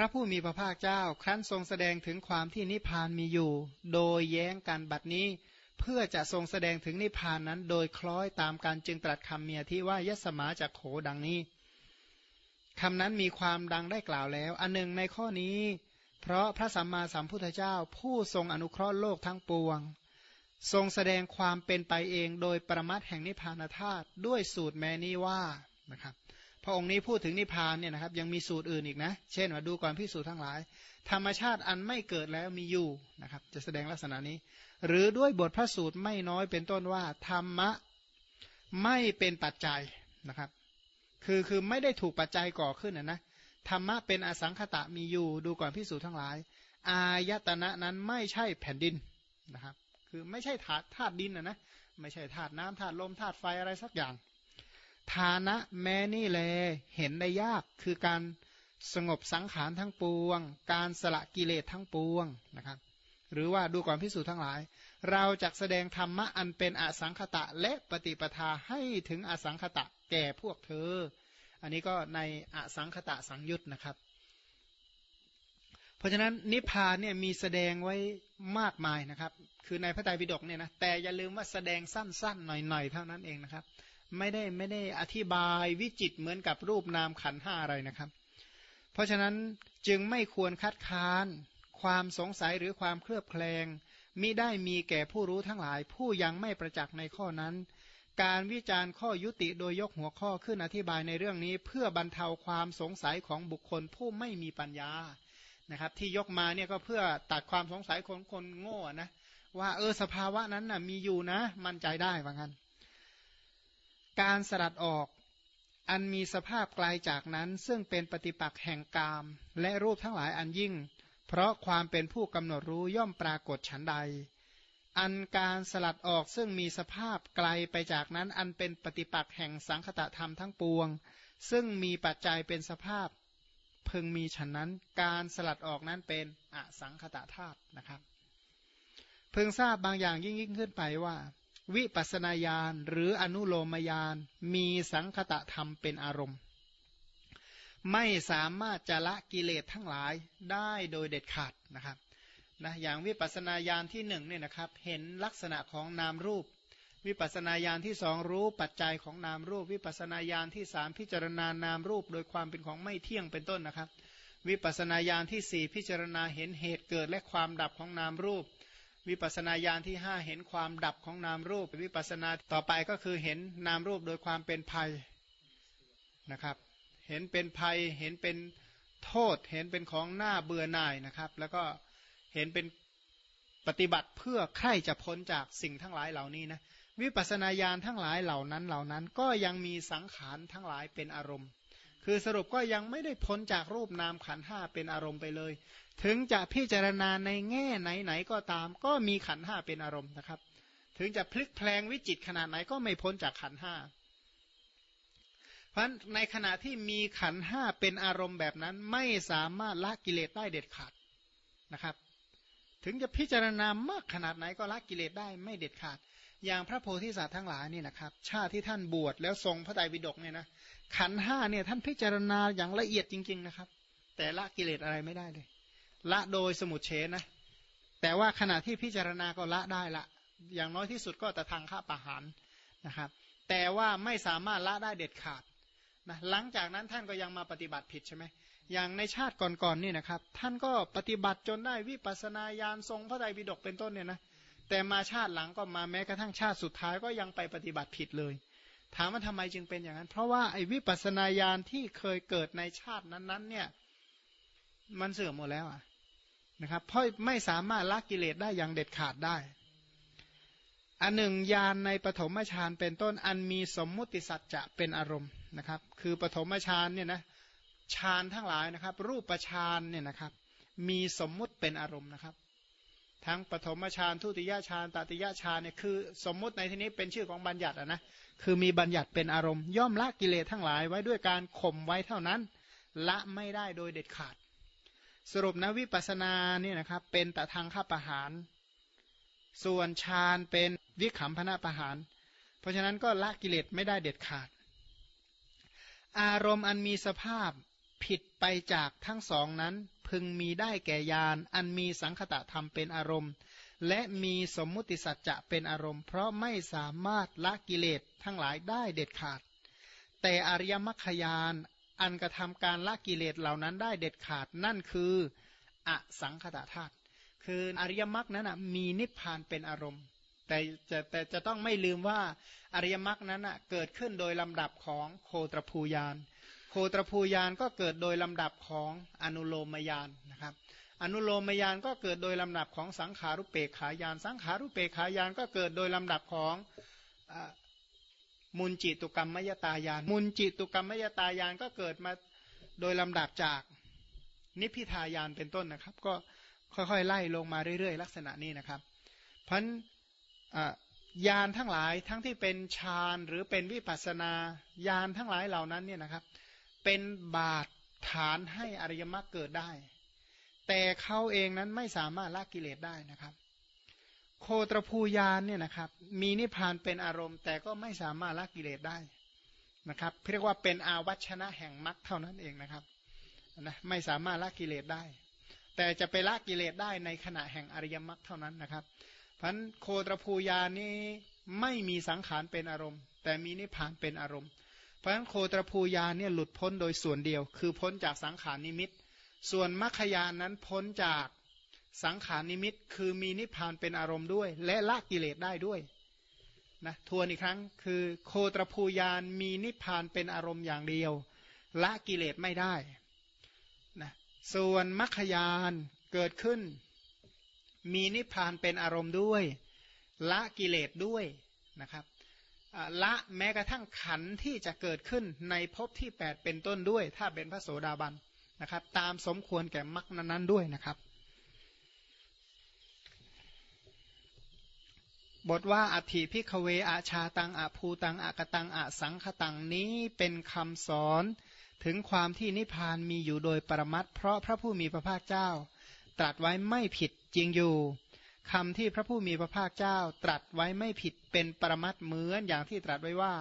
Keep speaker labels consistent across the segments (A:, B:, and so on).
A: พระผู้มีพระภาคเจ้า ครั้นทรงแสดงถึงความที่นิพพานมีอยู่ โดยแย้งกันบัดนี้ เพื่อจะทรงแสดงถึงนิพพานนั้น โดยคล้อยตามการจึงตรัสคำเมียที่ว่ายสมาจากโขดังนี้คำนั้นมีความดังได้กล่าวแล้ว อันหนึ่งในข้อนี้ เพราะพระสัมมาสัมพุทธเจ้า ผู้ทรงอนุเคราะห์โลกทั้งปวง ทรงแสดงความเป็นไปเองโดยประมัดแห่งนิพพานธาตุด้วยสูตรแม้นี้ว่านะครับ พระองค์นี้พูดถึงนิพพานเนี่ยนะครับยังมีสูตรอื่นอีกนะ เช่นว่าดูก่อนพิสูจทั้งหลาย ธรรมชาติอันไม่เกิดแล้วมีอยู่นะครับ จะแสดงลักษณะนี้ หรือด้วยบทพระสูตรไม่น้อยเป็นต้นว่า ธรรมะไม่เป็นปัจจัยนะครับ คือคือไม่ได้ถูกปัจจัยก่อขึ้นนะนะธรรมะเป็นอสังขตะมีอยู่ ดูก่อนพิสูจทั้งหลาย อายตนะนั้นไม่ใช่แผ่นดินนะครับ คือไม่ใช่ธาตุธาตุดินนะนะไม่ใช่ธาตุน้ำธาตุลมธาตุไฟอะไรสักอย่าง ฐานะแม้นี่แลเห็นได้ยากคือการสงบสังขารทั้งปวง การสละกิเลสทั้งปวงนะครับ หรือว่าดูก่อนพิสูจน์ทั้งหลาย เราจะแสดงธรรมะอันเป็นอสังขตะและปฏิปทาให้ถึงอสังขตะแก่พวกเธอ อันนี้ก็ในอสังขตะสังยุตนะครับ เพราะฉะนั้นนิพพานเนี่ยมีแสดงไว้มากมายนะครับ คือในพระไตรปิฎกเนี่ยนะแต่อย่าลืมว่าแสดงสั้นๆ หน่อยๆเท่านั้นเองนะครับ ไม่ได้ไม่ได้อธิบายวิจิตเหมือนกับรูปนามขันห้าอะไรนะครับ เพราะฉะนั้นจึงไม่ควรคัดค้าน ความสงสัยหรือความเคลือบแคลงมิได้มีแก่ผู้รู้ทั้งหลาย ผู้ยังไม่ประจักษ์ในข้อนั้น การวิจารณ์ข้อยุติโดยยกหัวข้อขึ้นอธิบายในเรื่องนี้ เพื่อบรรเทาความสงสัยของบุคคลผู้ไม่มีปัญญานะครับ ที่ยกมาเนี่ยก็เพื่อตัดความสงสัยของคนโง่นะว่าเออสภาวะนั้นนะ่ะมีอยู่นะ มั่นใจได้ว่างั้น การสลัดออกอันมีสภาพไกลาจากนั้นซึ่งเป็นปฏิปักษ์แห่งกาม และรูปทั้งหลายอันยิ่ง เพราะความเป็นผู้กำหนดรู้ย่อมปรากฏฉันใด อันการสลัดออกซึ่งมีสภาพไกลไปจากนั้นอันเป็นปฏิปักษ์แห่งสังคตะธรรมทั้งปวง ซึ่งมีปัจจัยเป็นสภาพพึงมีฉันนั้นการสลัดออกนั้นเป็นอสังคตะธาตุนะครับ พึงทราบบางอย่างยิ่งยิ่งขึ้นไปว่า วิปัสนาญาณหรืออนุโลมญาณมีสังคตะธรรมเป็นอารมณ์ ไม่สามารถจะละกิเลสทั้งหลายได้โดยเด็ดขาดนะครับนะอย่างวิปัสนาญาณที่หนึ่งเนี่ยนะครับเห็นลักษณะของนามรูป วิปัสนาญาณที่สองรู้ปัจจัยของนามรูป วิปัสนาญาณที่สามพิจารณานามรูป โดยความเป็นของไม่เที่ยงเป็นต้นนะครับ วิปัสนาญาณที่สี่พิจารณาเห็นเหตุเกิดและความดับของนามรูป วิปัสนาญาณที่ห้าเห็นความดับของนามรูปวิปัสนาต่อไปก็คือเห็นนามรูปโดยความเป็นภัยนะครับ เห็นเป็นภัยเห็นเป็นโทษ เห็นเป็นของหน้าเบื่อหน่ายนะครับ แล้วก็เห็นเป็นปฏิบัติเพื่อใครจะพ้นจากสิ่งทั้งหลายเหล่านี้นะวิปัสนาญาณทั้งหลายเหล่านั้นเหล่านั้นก็ยังมีสังขารทั้งหลายเป็นอารมณ์ คือสรุปก็ยังไม่ได้พ้นจากรูปนามขันห้าเป็นอารมณ์ไปเลย ถึงจะพิจารณาในแง่ไหนๆก็ตาม ก็มีขันห้าเป็นอารมณ์นะครับ ถึงจะพลิกแพลงวิจิตขนาดไหนก็ไม่พ้นจากขันห้าเพราะในขณะที่มีขันห้าเป็นอารมณ์แบบนั้นไม่สามารถละกิเลสได้เด็ดขาดนะครับ ถึงจะพิจารณามากขนาดไหนก็ละกิเลสได้ไม่เด็ดขาด อย่างพระโพธิสัตว์ทั้งหลายนี่นะครับ ชาติที่ท่านบวชแล้วทรงพระไตรปิฎกเนี่ยนะขันห้าเนี่ยท่านพิจารณาอย่างละเอียดจริง ๆนะครับ แต่ละกิเลสอะไรไม่ได้เลย ละโดยสมุดเฉนะ แต่ว่าขณะที่พิจารณาก็ละได้ละ อย่างน้อยที่สุดก็แต่ทางฆ่าประหารนะครับ แต่ว่าไม่สามารถละได้เด็ดขาดนะหลังจากนั้นท่านก็ยังมาปฏิบัติผิดใช่ไหมอย่างในชาติก่อนๆนนี่นะครับ ท่านก็ปฏิบัติจนได้วิปัสนาญาณทรงพระไตรปิฎกเป็นต้นเนี่ยนะ แต่มาชาติหลังก็มาแม้กระทั่งชาติสุดท้ายก็ยังไปปฏิบัติผิดเลย ถามว่าทำไมจึงเป็นอย่างนั้น เพราะว่าไอ้วิปัสนาญาณที่เคยเกิดในชาตินั้นๆ เนี่ย มันเสื่อมหมดแล้วอะนะครับเพราะไม่สามารถละกิเลสได้อย่างเด็ดขาดได้ อันหนึ่งยานในปฐมฌานเป็นต้นอันมีสมมุติสัจจะเป็นอารมณ์นะครับ คือปฐมฌานเนี่ยนะฌานทั้งหลายนะครับ รูปฌานเนี่ยนะครับ มีสมมุติเป็นอารมณ์นะครับ ทั้งปฐมฌานทุติยฌานตติยฌานเนี่ยคือ สมมุติในที่นี้เป็นชื่อของบัญญัตินะคือมีบัญญัติเป็นอารมณ์ย่อมละกิเลสทั้งหลายไว้ด้วยการข่มไว้เท่านั้น ละไม่ได้โดยเด็ดขาด สรุปนะวิปัสสนาเนี่ยนะครับเป็นตะทางข้าประหาร ส่วนฌานเป็นวิขำพนะประหาร เพราะฉะนั้นก็ละกิเลสไม่ได้เด็ดขาด อารมณ์อันมีสภาพผิดไปจากทั้งสองนั้น พึงมีได้แก่ยานอันมีสังคตะธรรมเป็นอารมณ์ และมีสมมุติสัจจะเป็นอารมณ์ เพราะไม่สามารถละกิเลสทั้งหลายได้เด็ดขาด แต่อริยมรรคยานอันกระทำการละกิเลสเหล่านั้นได้เด็ดขาดนั่นคืออสังคตะธาตุคืออริยมรรคนั้นมีนิพพานเป็นอารมณ์ แต่จะแต่จะต้องไม่ลืมว่าอริยมรรคนั้นเกิดขึ้นโดยลำดับของโคตรภูยาน โคตรภูยานก็เกิดโดยลำดับของอนุโลมยานนะครับ อนุโลมยานก็เกิดโดยลำดับของสังขารุเปกขายาน สังขารุเปกขายานก็เกิดโดยลำดับของมุนจิตุกรรมมยตายาน มุนจิตุกรรมมยตายานก็เกิดมาโดยลำดับจากนิพิทายานเป็นต้นนะครับ ก็ค่อยๆไล่ลงมาเรื่อยๆ ลักษณะนี้นะครับ พันยานทั้งหลายทั้งที่เป็นฌานหรือเป็นวิปัสนาญาณทั้งหลายเหล่านั้นเนี่ยนะครับ เป็นบาตฐานให้อริยมรรคเกิดได้ แต่เขาเองนั้นไม่สามารถละกิเลสได้นะครับ โคตรภูยานเนี่ยนะครับ มีนิพพานเป็นอารมณ์ แต่ก็ไม่สามารถละกิเลสได้นะครับเรียกว่าเป็นอาวัชนะแห่งมรรคเท่านั้นเองนะครับนะไม่สามารถละกิเลสได้ แต่จะไปละกิเลสได้ในขณะแห่งอริยมรรคเท่านั้นนะครับพันโคตรภูยานนี้ไม่มีสังขารเป็นอารมณ์ แต่มีนิพพานเป็นอารมณ์ เพราะฉะนั้นโคตรภูยานเนี่ยหลุดพ้นโดยส่วนเดียว คือพ้นจากสังขารนิมิต ส่วนมัคคยานนั้นพ้นจากสังขารนิมิต คือมีนิพพานเป็นอารมณ์ด้วย และละกิเลสได้ด้วยนะทวนอีกครั้งคือโคตรภูยานมีนิพพานเป็นอารมณ์อย่างเดียว ละกิเลสไม่ได้นะส่วนมัคคยานเกิดขึ้น มีนิพพานเป็นอารมณ์ด้วย ละกิเลสด้วยนะครับ ละแม้กระทั่งขันที่จะเกิดขึ้นในภพที่ 8 เป็นต้นด้วย ถ้าเป็นพระโสดาบันนะครับ ตามสมควรแก่มรรคนั้นๆด้วยนะครับ บทว่าอัติพิกเวอาชาตังอาภูตังอากตังอาสังขตังนี้เป็นคำสอนถึงความที่นิพพานมีอยู่โดยปรมัตเพราะพระผู้มีพระภาคเจ้า ตรัสไว้ไม่ผิดจริงอยู่ คำที่พระผู้มีพระภาคเจ้าตรัสไว้ไม่ผิดเป็นปรมัตเหมือนอย่างที่ตรัสไว้ว่า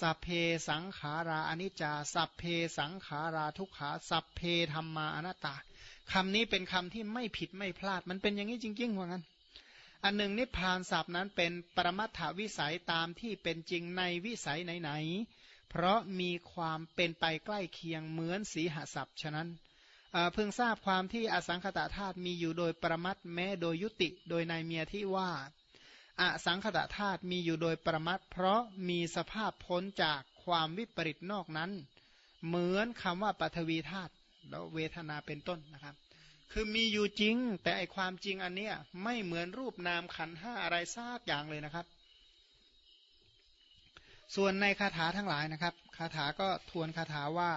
A: สัพเพสังขาราอนิจจา สัพเพสังขาราทุกขา สัพเพธรรมาอนัตตาคำนี้เป็นคำที่ไม่ผิดไม่พลาด มันเป็นอย่างนี้จริงๆว่างั้น อันหนึ่งนิพพานศัพท์นั้นเป็นปรมัตถวิสัยตามที่เป็นจริงในวิสัยไหนๆ เพราะมีความเป็นไปใกล้เคียงเหมือนสีหศัพท์ฉะนั้น เพิ่งทราบความที่อสังขตาธาตุมีอยู่โดยประมัดแม้โดยยุติ โดยในเมียที่ว่า อสังขตาธาตุมีอยู่โดยประมัดเพราะมีสภาพพ้นจากความวิปริตนอกนั้น เหมือนคำว่าปัทวีธาตุแล้วเวทนาเป็นต้นนะครับ คือมีอยู่จริง แต่ไอความจริงอันเนี้ยไม่เหมือนรูปนามขันห้าอะไรซากอย่างเลยนะครับ ส่วนในคาถาทั้งหลายนะครับคาถาก็ทวนคาถาว่า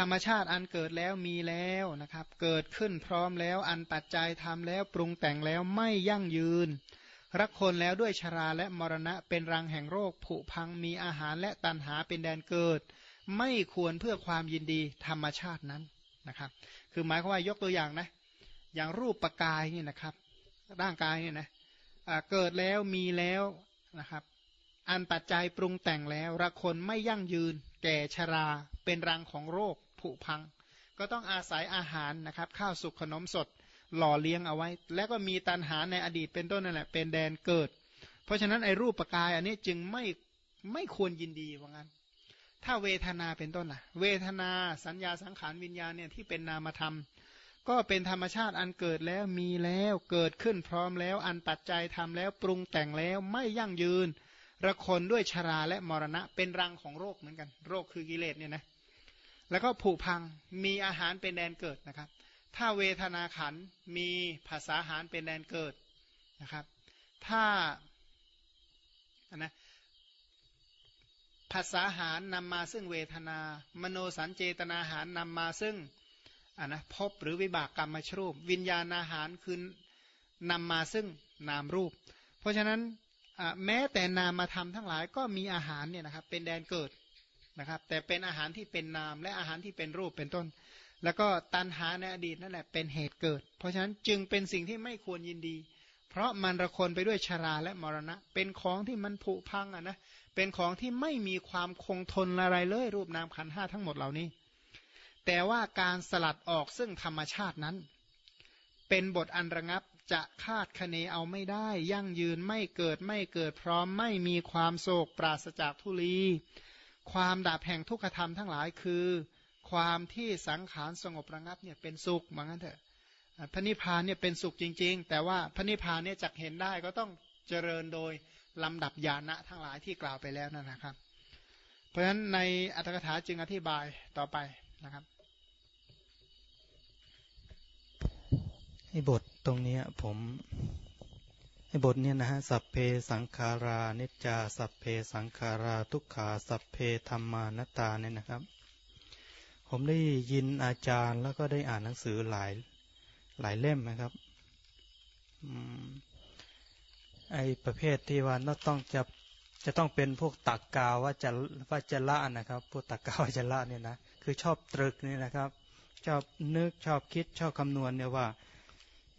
A: ธรรมชาติอันเกิดแล้วมีแล้วนะครับ เกิดขึ้นพร้อมแล้วอันปัจจัยทำแล้วปรุงแต่งแล้วไม่ยั่งยืน รักคนแล้วด้วยชราและมรณะเป็นรังแห่งโรคผุพังมีอาหารและตันหาเป็นแดนเกิด ไม่ควรเพื่อความยินดีธรรมชาตินั้นนะครับ คือหมายความว่ายกตัวอย่างนะอย่างรูปปกายนี่นะครับ ร่างกายเนี่ยนะเกิดแล้วมีแล้วนะครับ อันปัจจัยปรุงแต่งแล้วรักคนไม่ยั่งยืน แก่ชราเป็นรังของโรค พัง ก็ต้องอาศัยอาหารนะครับข้าวสุกขนมสดหล่อเลี้ยงเอาไว้ แล้วก็มีตันหาในอดีตเป็นต้นนั่นแหละเป็นแดนเกิด เพราะฉะนั้นไอ้รูปปกายอันนี้จึงไม่ไม่ควรยินดีว่างั้น ถ้าเวทนาเป็นต้นล่ะ เวทนาสัญญาสังขารวิญญาณเนี่ยที่เป็นนามธรรม ก็เป็นธรรมชาติอันเกิดแล้วมีแล้วเกิดขึ้นพร้อมแล้ว อันปัจจัยทำแล้วปรุงแต่งแล้วไม่ยั่งยืนระคนด้วยชราและมรณะเป็นรังของโรคเหมือนกัน โรคคือกิเลสเนี่ยนะ แล้วก็ผุพังมีอาหารเป็นแดนเกิดนะครับ ถ้าเวทนาขันมีภาษาหารเป็นแดนเกิดนะครับ ถ้านะภาษาหารนำมาซึ่งเวทนา มโนสัญเจตนาหารนำมาซึ่งอ่านะพบหรือวิบากกรรมมาชรูป วิญญาณอาหารคือนำมาซึ่งนามรูป เพราะฉะนั้นแม้แต่นามธรรมทั้งหลายก็มีอาหารเนี่ยนะครับเป็นแดนเกิด นะครับ แต่เป็นอาหารที่เป็นนามและอาหารที่เป็นรูปเป็นต้น แล้วก็ตันหาในอดีตนั่นแหละเป็นเหตุเกิด เพราะฉะนั้นจึงเป็นสิ่งที่ไม่ควรยินดี เพราะมันระคนไปด้วยชราและมรณะ เป็นของที่มันผุพังอะนะเป็นของที่ไม่มีความคงทนอะไรเลย รูปนามขันห้าทั้งหมดเหล่านี้ แต่ว่าการสลัดออกซึ่งธรรมชาตินั้น เป็นบทอันระงับจะคาดคะเนเอาไม่ได้ ยั่งยืนไม่เกิดไม่เกิดพร้อมไม่มีความโศกปราศจากทุลี ความดับแห่งทุกขธรรมทั้งหลายคือ ความที่สังขารสงบระงับเนี่ยเป็นสุขเหมือนกันเถอะพระนิพพานเนี่ยเป็นสุขจริง ๆ แต่ว่าพระนิพพานเนี่ยจักเห็นได้ก็ต้องเจริญโดยลำดับญาณะทั้งหลายที่กล่าวไปแล้วนั่นนะครับ เพราะฉะนั้นในอัตถกถาจึงอธิบายต่อไปนะครับ
B: ไอ้บทตรงนี้ผม บทเนี่ยนะฮะ สัพเพสังขารานิจจา สัพเพสังขาราทุกขาสัพเพธรรมานตาเนี่ยนะครับ ผมได้ยินอาจารย์แล้วก็ได้อ่านหนังสือหลายหลายเล่มนะครับไอประเภทที่ว่าต้องจะจะต้องเป็นพวกตักกาว่าจะว่าจะละนะครับ พวกตักกาวว่าจะละเนี่ยนะ คือชอบตรึกนี่นะครับ ชอบนึกชอบคิดชอบคำนวณเนี่ยว่า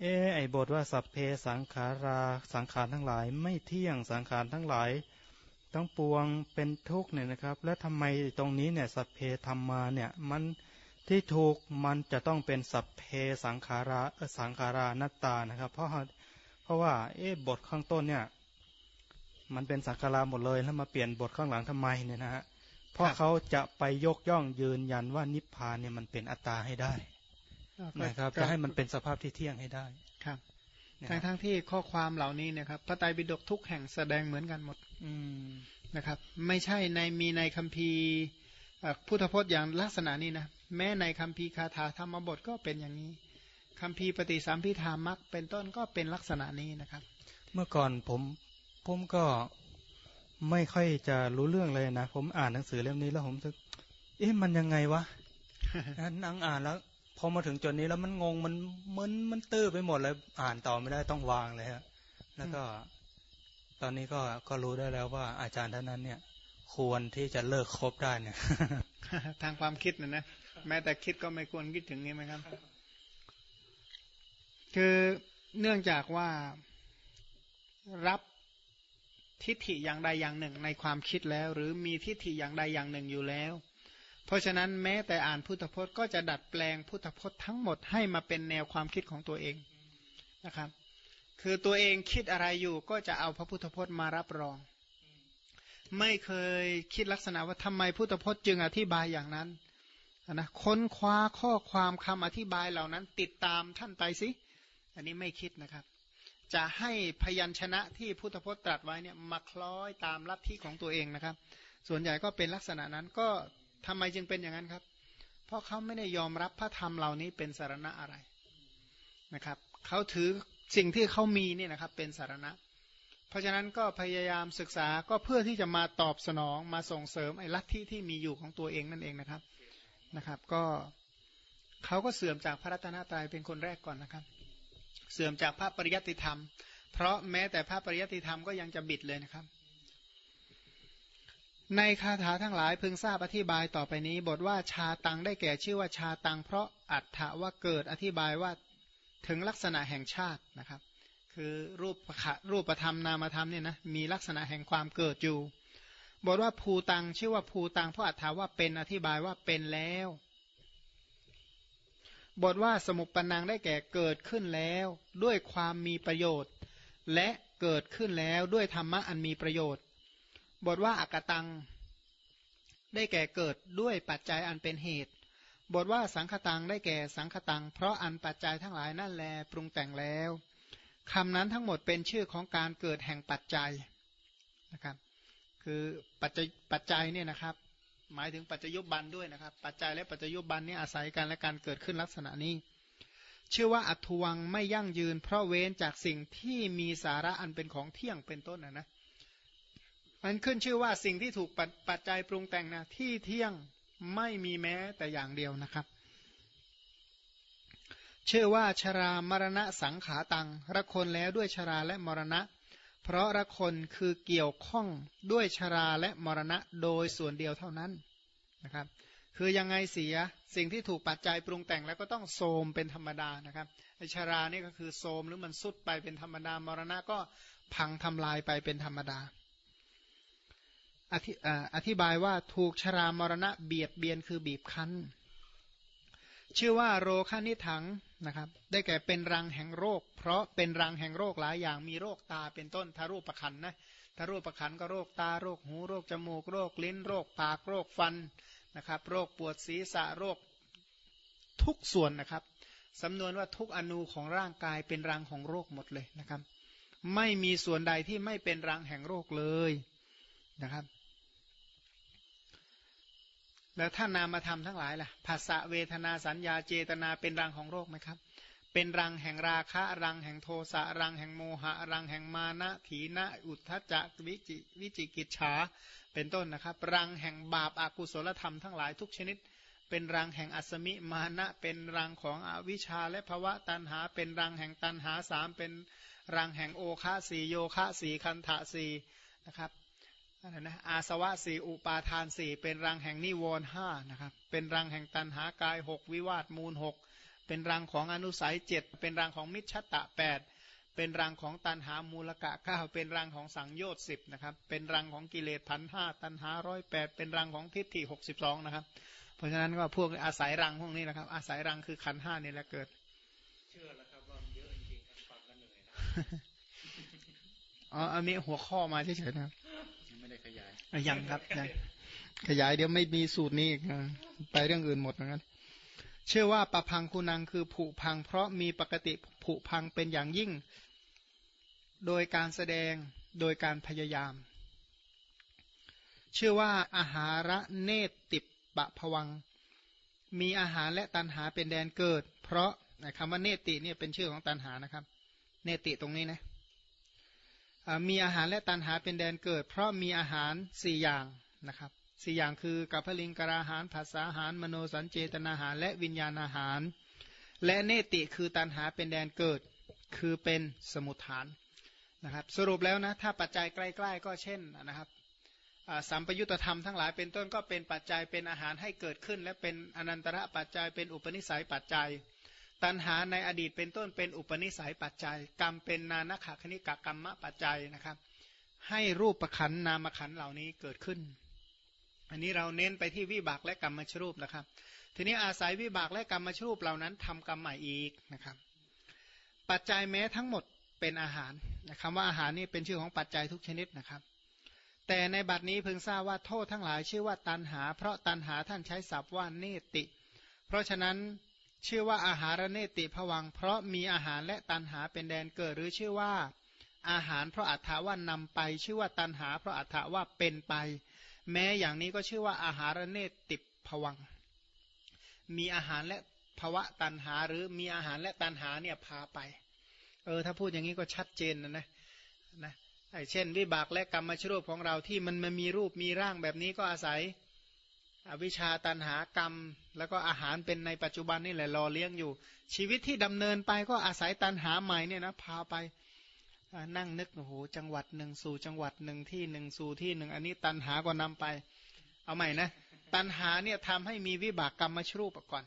B: เออไอบทว่าสัพเพสังขาราสังขารทั้งหลาย ไม่เที่ยงสังขารทั้งหลายต้องปวงเป็นทุกข์เนี่ยนะครับ และทำไมตรงนี้เนี่ยสัพเพธรรมาเนี่ยมันที่ถูกมันจะต้องเป็นสัพเพสังขาราสังขารานัตตานะครับ เพราะเพราะว่าเอ๊บทข้างต้นเนี่ย มันเป็นสังขาราหมดเลยแล้วมาเปลี่ยนบทข้างหลังทำไมเนี่ยนะฮะเพราะเขาจะไปยกย่องยืนยันว่านิพพานเนี่ยมันเป็นอัตตาให้ได้ นะครับจะให้มันเป็นสภาพที่เที่ยงให้ได้
A: ครับทั้งทั้งที่ข้อความเหล่านี้เนี่ยครับ พระไตรปิฎกทุกแห่งแสดงเหมือนกันหมด อืนะครับ ไม่ใช่ในมีในคัมภีร์พุทธพจน์อย่างลักษณะนี้นะแม้ในคัมภีร์คาถาธรรมบทก็เป็นอย่างนี้คัมภีร์ปฏิสัมพิธามักเป็นต้นก็เป็นลักษณะนี้นะครับ
B: เมื่อก่อนผมผมก็ไม่ค่อยจะรู้เรื่องเลยนะ ผมอ่านหนังสือเล่มนี้แล้วผมจะเอ๊ะมันยังไงวะนั่งอ่านแล้ว พอมาถึงจุดนี้แล้วมันงงมันมันมันตื้อไปหมดเลยอ่านต่อไม่ได้ต้องวางเลยฮะ แล้วก็ตอนนี้ก็ก็รู้ได้แล้วว่าอาจารย์ท่านนั้น เนี่ย ควรที่จะเลิกคบได้เนี่ย
A: ทางความคิดนะนะแม้แต่คิดก็ไม่ควรคิดถึงนี้ไหมครับ คือเนื่องจากว่ารับทิฏฐิอย่างใดอย่างหนึ่งในความคิดแล้ว หรือมีทิฏฐิอย่างใดอย่างหนึ่งอยู่แล้ว เพราะฉะนั้นแม้แต่อ่านพุทธพจน์ก็จะดัดแปลงพุทธพจน์ทั้งหมดให้มาเป็นแนวความคิดของตัวเองนะครับ คือตัวเองคิดอะไรอยู่ก็จะเอาพระพุทธพจน์มารับรอง ไม่เคยคิดลักษณะว่าทำไมพุทธพจน์จึงอธิบายอย่างนั้นนะค้นคว้าข้อความคำอธิบายเหล่านั้น ติดตามท่านไปสิ อันนี้ไม่คิดนะครับ จะให้พยัญชนะที่พุทธพจน์ตรัสไว้เนี่ยมาคล้อยตามลัทธิของตัวเองนะครับ ส่วนใหญ่ก็เป็นลักษณะนั้นก็ ทำไมจึงเป็นอย่างนั้นครับ เพราะเขาไม่ได้ยอมรับพระธรรมเหล่านี้เป็นสารณะอะไรนะครับเขาถือสิ่งที่เขามีเนี่ยนะครับเป็นสารณะ เพราะฉะนั้นก็พยายามศึกษาก็เพื่อที่จะมาตอบสนองมาส่งเสริมไอ้ลัทธิที่มีอยู่ของตัวเองนั่นเองนะครับนะครับ ก็เขาก็เสื่อมจากพระรัตนตรัยเป็นคนแรกก่อนนะครับ เสื่อมจากพระปริยัติธรรม เพราะแม้แต่พระปริยัติธรรมก็ยังจะบิดเลยนะครับ ในคาถาทั้งหลายพึงทราบอธิบายต่อไปนี้ บทว่าชาตังได้แก่ชื่อว่าชาตัง เพราะอัฏฐว่าเกิดอธิบายว่าถึงลักษณะแห่งชาตินะครับ คือรูปรูปธรรมนามธรรมเนี่ยนะมีลักษณะแห่งความเกิดอยู่ บทว่าภูตังชื่อว่าภูตังเพราะอัฏฐาว่าเป็นอธิบายว่าเป็นแล้ว บทว่าสมุปปนังได้แก่เกิดขึ้นแล้ว ด้วยความมีประโยชน์ และเกิดขึ้นแล้วด้วยธรรมะอันมีประโยชน์ บทว่าอากตัง ได้แก่เกิดด้วยปัจจัยอันเป็นเหตุ บทว่าสังคตังได้แก่สังคตัง เพราะอันปัจจัยทั้งหลายนั่นแลปรุงแต่งแล้วคำนั้นทั้งหมดเป็นชื่อของการเกิดแห่งปัจจัยนะครับ คือปัจจัยปัจจัยเนี่ยนะครับ หมายถึงปัจจยบันด้วยนะครับ ปัจจัยและปัจจยบันนี้อาศัยกันและการเกิดขึ้นลักษณะนี้ชื่อว่าอัตวังไม่ยั่งยืน เพราะเว้นจากสิ่งที่มีสาระอันเป็นของเที่ยงเป็นต้นนะนะ มันขึ้นชื่อว่าสิ่งที่ถูกปัจจัยปรุงแต่งนะที่เที่ยงไม่มีแม้แต่อย่างเดียวนะครับ เชื่อว่าชรามรณะสังขาตังระคนแล้วด้วยชราและมรณะ เพราะละคนคือเกี่ยวข้องด้วยชราและมรณะโดยส่วนเดียวเท่านั้นนะครับ คือยังไงเสียสิ่งที่ถูกปัจจัยปรุงแต่งแล้วก็ต้องโทมเป็นธรรมดานะครับไอชรานี่ก็คือโทมหรือมันสุดไปเป็นธรรมดามรณะก็พังทำลายไปเป็นธรรมดา อธิอธิบายว่าถูกชรามรณะเบียดเบียนคือบีบคั้น ชื่อว่าโรคานิถังนะครับ ได้แก่เป็นรังแห่งโรค เพราะเป็นรังแห่งโรคหลายอย่างมีโรคตาเป็นต้นทารูปประคันนะทารูปประคันก็โรคตาโรคหูโรคจมูกโรคลิ้น โรคปากโรคฟันนะครับ โรคปวดศีรษะโรคทุกส่วนนะครับสำนวนว่าทุกอนูของร่างกายเป็นรังของโรคหมดเลยนะครับ ไม่มีส่วนใดที่ไม่เป็นรังแห่งโรคเลยนะครับ แล้วถ้านามธรรมทั้งหลายล่ะภาษาเวทนาสัญญาเจตนาเป็นรังของโรคไหมครับ เป็นรังแห่งราคะรังแห่งโทสะรังแห่งโมหะ รังแห่งมานะถีนะอุทธจักวิจิวิจิกิจฉาเป็นต้นนะครับ รังแห่งบาปอากุศลธรรมทั้งหลายทุกชนิด เป็นรังแห่งอัศมิมานะ เป็นรังของอวิชชาและภวะตันหา เป็นรังแห่งตันหาสามเป็นรังแห่งโอคาสีโยคะสีคันธะสีนะครับ อะไรนะอาสวะสีอุปาทานสี่เป็นรังแห่งนิวรห้านะครับ เป็นรังแห่งตันหากายหกวิวาทมูลหกเป็นรังของอนุสัยเจ็ดเป็นรังของมิชชัตตะแปดเป็นรังของตันหามูลกะเก้าเป็นรังของสังโยชน์สิบนะครับ เป็นรังของกิเลสพันห้าตันหาร้อยแปดเป็นรังของทิฏฐิหกสิบสองนะครับ เพราะฉะนั้นก็พวกอาศัยรังพวกนี้นะครับ อาศัยรังคือขันห้านี่แหละเกิด
B: เชื่อแล้วครับว่าเยอะจริงๆฟังกันเหนื่อย
A: นะอ๋ออันนี้หัวข้อมาเฉยๆนะครับ
B: ยัง ได้ขยาย
A: ยังครับยังขยายเดี๋ยวไม่มีสูตรนี้อีกไปเรื่องอื่นหมดเหมือนกันเชื่อว่าประพังคุณังคือผุพัง เพราะมีปกติผุพังเป็นอย่างยิ่ง โดยการแสดงโดยการพยายาม เชื่อว่าอาหาระเนติปะพวัง มีอาหารและตันหาเป็นแดนเกิด เพราะคำว่าเนติเนี่ยเป็นชื่อของตันหานะครับ เนติตรงนี้นะ มีอาหารและตันหาเป็นแดนเกิด เพราะมีอาหารสี่อย่างนะครับสี่อย่างคือกัพลิงกราหารภาษาหารมโนสัญเจตนาหาร และวิญญาณอาหาร และเนติคือตันหาเป็นแดนเกิด คือเป็นสมุทฐานนะครับ สรุปแล้วนะถ้าปัจจัยใกล้ๆก็เช่นนะครับสัมปยุตธรรมทั้งหลายเป็นต้นก็เป็นปัจจัยเป็นอาหารให้เกิดขึ้น และเป็นอนันตระปัจจัยเป็นอุปนิสัยปัจจัย ตัณหาในอดีตเป็นต้นเป็นอุปนิสัยปัจจัย กรรมเป็นนานาขคณิกกรรมะปัจจัยนะครับ ให้รูปประคันนามขันเหล่านี้เกิดขึ้น อันนี้เราเน้นไปที่วิบากและกรรมชรูปนะครับ ทีนี้อาศัยวิบากและกรรมชรูปเหล่านั้นทำกรรมใหม่อีกนะครับ ปัจจัยแม้ทั้งหมดเป็นอาหารนะคำว่าอาหารนี่เป็นชื่อของปัจจัยทุกชนิดนะครับ แต่ในบัดนี้เพิ่งทราบว่าโทษทั้งหลายชื่อว่าตันหา เพราะตันหาท่านใช้ศัพท์ว่าเนติ เพราะฉะนั้น ชื่อว่าอาหารเนติผวัง เพราะมีอาหารและตันหาเป็นแดนเกิดหรือชื่อว่า อาหารเพราะอัฏฐาว่านำไป ชื่อว่าตันหา เพราะอัฏฐาว่าเป็นไป แม้อย่างนี้ก็ชื่อว่าอาหารเนติผวัง มีอาหารและภวะตันหาหรือมีอาหารและตันหาเนี่ยพาไป เออถ้าพูดอย่างนี้ก็ชัดเจนนะนะนะเช่น วิบากและกรรมชรูปของเราที่มันมันมีรูปมีร่างแบบนี้ก็อาศัย อวิชาตันหากรรม แล้วก็อาหารเป็นในปัจจุบันนี่แหละรอเลี้ยงอยู่ ชีวิตที่ดำเนินไปก็อาศัยตันหาใหม่เนี่ยนะพาไปนั่งนึกโอ้โหจังหวัดหนึ่งสู่จังหวัดหนึ่งที่หนึ่งสู่ที่หนึ่งอันนี้ตันหาก็นำไป เอาใหม่นะตันหาเนี่ยทำให้มีวิบากกรรมมาชรูปก่อน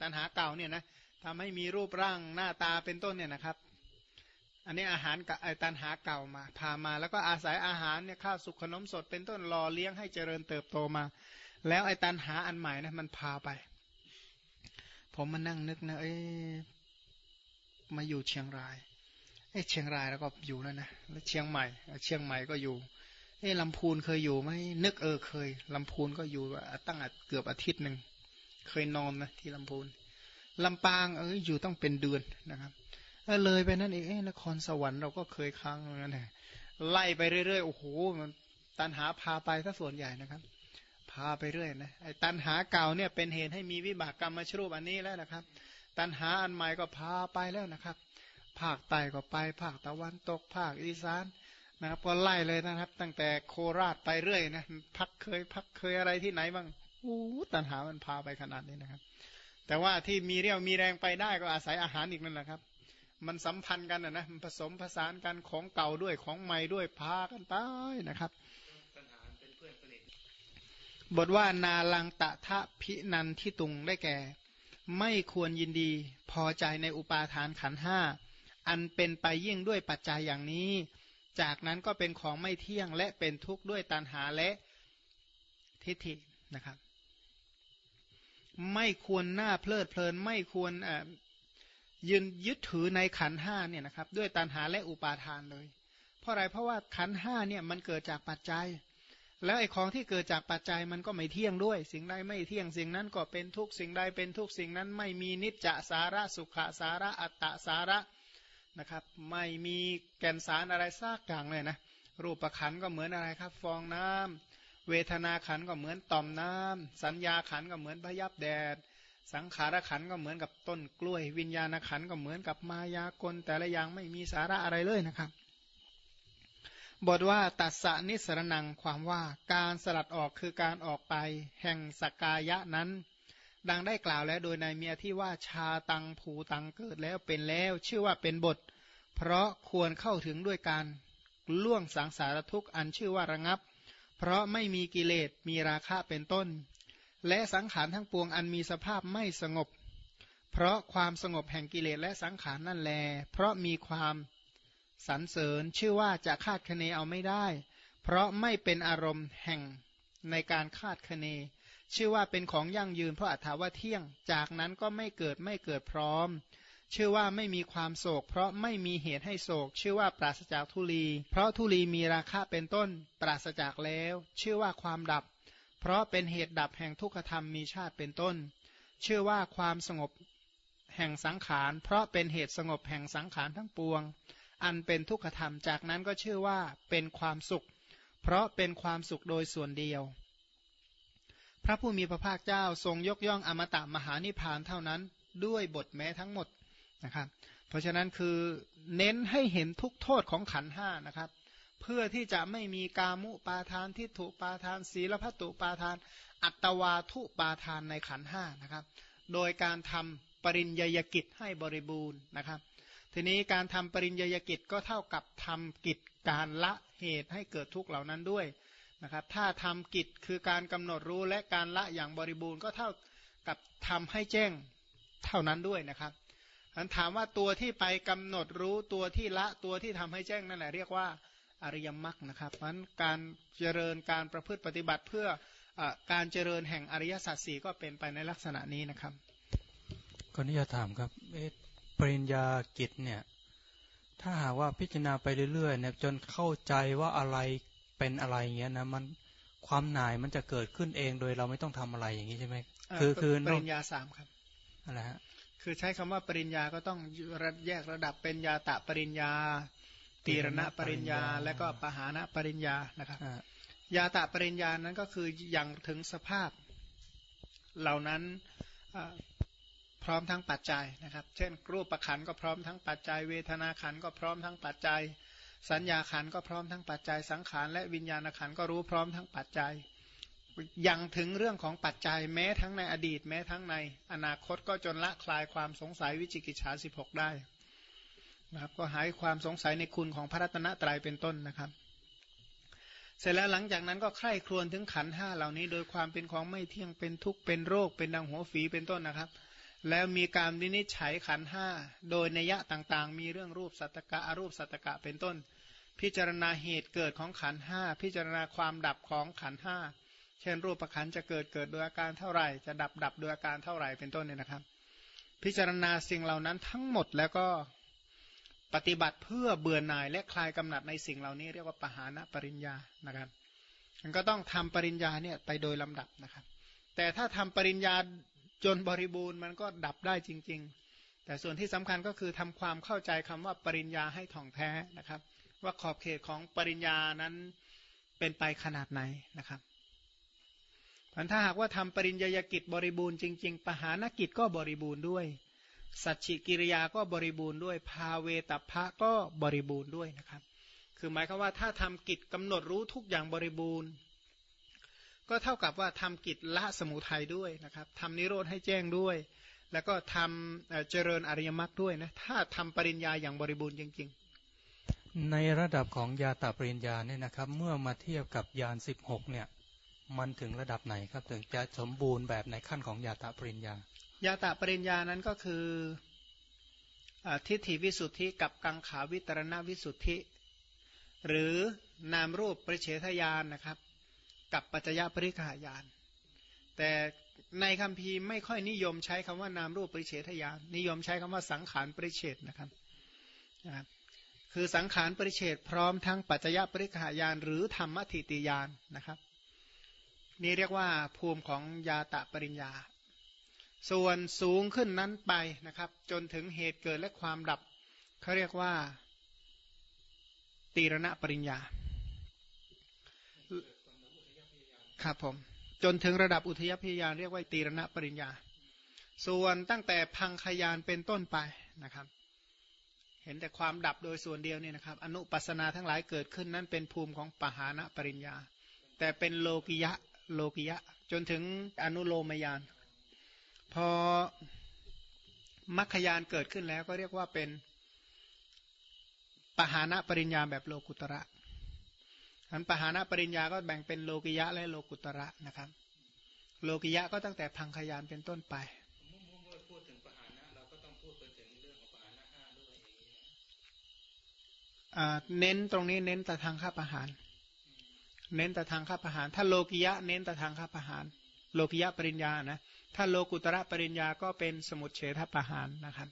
A: ตันหาเก่าเนี่ยนะทำให้มีรูปร่างหน้าตาเป็นต้นเนี่ยนะครับ อันนี้อาหารกับไอตันหาเก่ามา พามา แล้วก็อาศัยอาหารเนี่ยข้าวสุกขนมสดเป็นต้นรอเลี้ยงให้เจริญเติบโตมา แล้วไอ้ตันหาอันใหม่นะมันพาไป ผมมานั่งนึกนะเอ้มาอยู่เชียงรายเอ้เชียงรายแล้วก็อยู่แล้วนะแล้วเชียงใหม่เชียงใหม่ก็อยู่เอ้ลำพูนเคยอยู่ไหมนึกเออเคยลำพูนก็อยู่ตั้งเกือบอาทิตย์หนึ่งเคยนอนนะที่ลำพูนลำปางเอออยู่ต้องเป็นเดือนนะครับเลยไปนั่นเองนครสวรรค์เราก็เคยค้างเหมือนกันแหละไล่ไปเรื่อยๆโอ้โหมันตันหาพาไปถ้าส่วนใหญ่นะครับาไปเรื่อยนะไอ้ตันหาเก่าเนี่ยเป็นเหตุให้มีวิบากกรรมมาชรูปอันนี้แล้วนะครับ ตันหาอันใหม่ก็พาไปแล้วนะครับ ภาคใต้ก็ไป ภาคตะวันตก ภาคอีสานนะครับ ก็ไล่เลยนะครับ ตั้งแต่โคราชไปเรื่อยนะพักเคยพักเคยอะไรที่ไหนบ้างอู้ตันหามันพาไปขนาดนี้นะครับ แต่ว่าที่มีเรี่ยวมีแรงไปได้ก็อาศัยอาหารอีกนั่นแหละครับ มันสัมพันธ์กันนะนะมันผสมผสานกันของเก่าด้วยของใหม่ด้วยพากันไปนะครับ บทว่านาลังตะทะพินันที่ตุงได้แก่ ไม่ควรยินดีพอใจในอุปาทานขันห้าอันเป็นไปยิ่งด้วยปัจจัยอย่างนี้ จากนั้นก็เป็นของไม่เที่ยงและเป็นทุกข์ด้วยตันหาและทิฏฐินะครับ ไม่ควรหน้าเพลิดเพลิน ไม่ควรยืนยึดถือในขันห้าเนี่ยนะครับ ด้วยตันหาและอุปาทานเลย เพราะอะไรเพราะว่าขันห้าเนี่ยมันเกิดจากปัจจัย แล้วไอ้ของที่เกิดจากปัจจัยมันก็ไม่เที่ยงด้วย สิ่งใดไม่เที่ยงสิ่งนั้นก็เป็นทุกสิ่งใดเป็นทุกสิ่งนั้น ไม่มีนิจจะสาระสุขสาระอัตตสาระนะครับ ไม่มีแก่นสารอะไรซากอย่างเลยนะรูปประขันก็เหมือนอะไรครับ ฟองน้ำเวทนาขันก็เหมือนต่อมน้ำสัญญาขันก็เหมือนพยับแดด สังขารขันก็เหมือนกับต้นกล้วย วิญญาณขันก็เหมือนกับมายากลแต่ละอย่างไม่มีสาระอะไรเลยนะครับ บทว่าตัสนิสรนังความว่าการสลัดออกคือการออกไป แห่งสกายะนั้น ดังได้กล่าวแล้วโดยในเมียที่ว่าชาตังผูตังเกิดแล้วเป็นแล้วชื่อว่าเป็นบท เพราะควรเข้าถึงด้วยการล่วงสังสารทุกข์อันชื่อว่าระงับ เพราะไม่มีกิเลสมีราคะเป็นต้น และสังขารทั้งปวงอันมีสภาพไม่สงบ เพราะความสงบแห่งกิเลสและสังขารนั่นแล เพราะมีความ สรรเสริญชื่อว่าจะคาดคะเนเอาไม่ได้ เพราะไม่เป็นอารมณ์แห่งในการคาดคะเน ชื่อว่าเป็นของยั่งยืนเพราะอัตถาว่าเที่ยง จากนั้นก็ไม่เกิดไม่เกิดพร้อม ชื่อว่าไม่มีความโศก เพราะไม่มีเหตุให้โศก ชื่อว่าปราศจากทุลี เพราะทุลีมีราคะเป็นต้น ปราศจากแล้ว ชื่อว่าความดับ เพราะเป็นเหตุดับแห่งทุกขธรรมมีชาติเป็นต้น ชื่อว่าความสงบแห่งสังขาร เพราะเป็นเหตุสงบแห่งสังขารทั้งปวง อันเป็นทุกขธรรมจากนั้นก็ชื่อว่าเป็นความสุข เพราะเป็นความสุขโดยส่วนเดียว พระผู้มีพระภาคเจ้าทรงยกย่องอมตะมหานิพานเท่านั้น ด้วยบทแม้ทั้งหมดนะครับเพราะฉะนั้นคือเน้นให้เห็นทุกโทษของขันห้านะครับ เพื่อที่จะไม่มีกามุปาทานทิฏฐุปาทาน ศีลพัตุปาทาน อัตวาทุปาทานในขันห้านะครับ โดยการทำปริญญยกิจให้บริบูรณ์นะครับ ทีนี้การทำปริญญยกิจก็เท่ากับทำกิจการละเหตุให้เกิดทุกเหล่านั้นด้วยนะครับ ถ้าทำกิจคือการกำหนดรู้และการละอย่างบริบูรณ์ก็เท่ากับทำให้แจ้งเท่านั้นด้วยนะครับอันถามว่าตัวที่ไปกำหนดรู้ตัวที่ละตัวที่ทำให้แจ้งนั่นแหละเรียกว่าอริยมรรคนะครับเพราะนั้นการเจริญการประพฤติปฏิบัติเพื่ออการเจริญแห่งอริยสัจสี่ก็เป็นไปในลักษณะนี้นะครับ
B: ก็นิยาถามครับ ปริญญากิจเนี่ย ถ้าหากว่าพิจารณาไปเรื่อยๆเนี่ยจนเข้าใจว่าอะไรเป็นอะไรเงี้ยนะมันความหน่ายมันจะเกิดขึ้นเองโดยเราไม่ต้องทำอะไรอย่างนี้ใช่ไหม
A: คือคือปริญญาสามครับ
B: อะไรฮะ
A: คือใช้คำว่าปริญญาก็ต้องแยกระดับเป็นยาตะปริญญาตีรณะปริญญา และก็ปหานะปริญญานะครับยาตะปริญญานั้นก็คืออย่างถึงสภาพ เหล่านั้น พร้อมทั้งปัจจัยนะครับ เช่น รูปประขันก็พร้อมทั้งปัจจัย เวทนาขันก็พร้อมทั้งปัจจัย สัญญาขันก็พร้อมทั้งปัจจัย สังขารและวิญญาณขันก็รู้พร้อมทั้งปัจจัยยังถึงเรื่องของปัจจัยแม้ทั้งในอดีต แม้ทั้งในอนาคตก็จนละคลายความสงสัยวิจิกิจฉาสิบหกได้นะครับก็หายความสงสัยในคุณของพระรัตนตรัยเป็นต้นนะครับ เสร็จแล้วหลังจากนั้นก็ใคร่ครวญถึงขันห้าเหล่านี้ โดยความเป็นของไม่เที่ยงเป็นทุกข์เป็นโรคเป็นดังหัวฝีเป็นต้นนะครับ แล้วมีการวินิจฉัยขันห้าโดยนัยะต่างๆ มีเรื่องรูปสัตกะอรูปสัตกะเป็นต้น พิจารณาเหตุเกิดของขันห้าพิจารณาความดับของขันห้าเช่น รูปประคันจะเกิดเกิดโดยอาการเท่าไหร่จะดับดับโดยอาการเท่าไหร่เป็นต้นเนี่ยนะครับ พิจารณาสิ่งเหล่านั้นทั้งหมดแล้วก็ปฏิบัติเพื่อเบื่อหน่ายและคลายกำหนัดในสิ่งเหล่านี้เรียกว่าปหานะปริญญานะครับมันก็ต้องทำปริญญาเนี่ยไปโดยลำดับนะครับ แต่ถ้าทำปริญญา จนบริบูรณ์มันก็ดับได้จริง ๆ แต่ส่วนที่สำคัญก็คือทำความเข้าใจคำว่าปริญญาให้ถ่องแท้นะครับ ว่าขอบเขตของปริญญานั้นเป็นไปขนาดไหนนะครับอันถ้าหากว่าทำปริญญากิจบริบูรณ์จริง ๆ ปหานกิจก็บริบูรณ์ด้วย สัจฉิกิริยาก็บริบูรณ์ด้วย ภาเวตพะก็บริบูรณ์ด้วยนะครับ คือหมายความว่าถ้าทำกิจกำหนดรู้ทุกอย่างบริบูรณ์ ก็เท่ากับว่าทำกิจละสมุทัยด้วยนะครับทำนิโรธให้แจ้งด้วย แล้วก็ทำเจริญอริยมรรคด้วยนะถ้าทำปริญญาอย่างบริบูรณ์จริง
B: ๆ ในระดับของยาตาปริญญาเนี่ยนะครับ เมื่อมาเทียบกับยานสิบหกเนี่ย มันถึงระดับไหนครับถึงจะสมบูรณ์แบบในขั้นของยาตะปริญญา
A: ยาตะปริญญานั้นก็คือทิฏฐิวิสุทธิกับกังขาวิตรณวิสุทธิ หรือนามรูปปริเฉทญาณนะครับ กับปัจจยปริขายาน แต่ในคำพีไม่ค่อยนิยมใช้คำว่านามรูปปริเฉทญาณนิยมใช้คำว่าสังขารปริเฉทนะครับนะครับคือสังขารปริเฉทพร้อมทั้งปัจจยปริขายานหรือธรรมทิติยานนะครับ นี่เรียกว่าภูมิของยาตะปริญญา ส่วนสูงขึ้นนั้นไปนะครับ จนถึงเหตุเกิดและความดับเขาเรียกว่าตีรณะปริญญา ครับผมจนถึงระดับอุทยพยานเรียกว่าตีรณะปริญญา ส่วนตั้งแต่พังขยานเป็นต้นไปนะครับ เห็นแต่ความดับโดยส่วนเดียวนี่นะครับ อนุปัสนาทั้งหลายเกิดขึ้นนั้นเป็นภูมิของปหานะปริญญา แต่เป็นโลกิยะโลกิยะ จนถึงอนุโลมยาน พอมัคคยานเกิดขึ้นแล้วก็เรียกว่าเป็นปหานะปริญญาแบบโลกุตระ อันปหานะปริญญาก็แบ่งเป็นโลกิยะและโลกุตระนะครับ โลกิยะก็ตั้งแต่พังขยานเป็นต้นไปเน้นตรงนี้เน้นแต่ทางข้าประหาร เน้นแต่ทางข้าประหาร ถ้าโลกิยะเน้นแต่ทางข้าประหาร โลกิยะปริญญานะ ถ้าโลกุตระปริญญาก็เป็นสมุทเฉทประหารนะครับ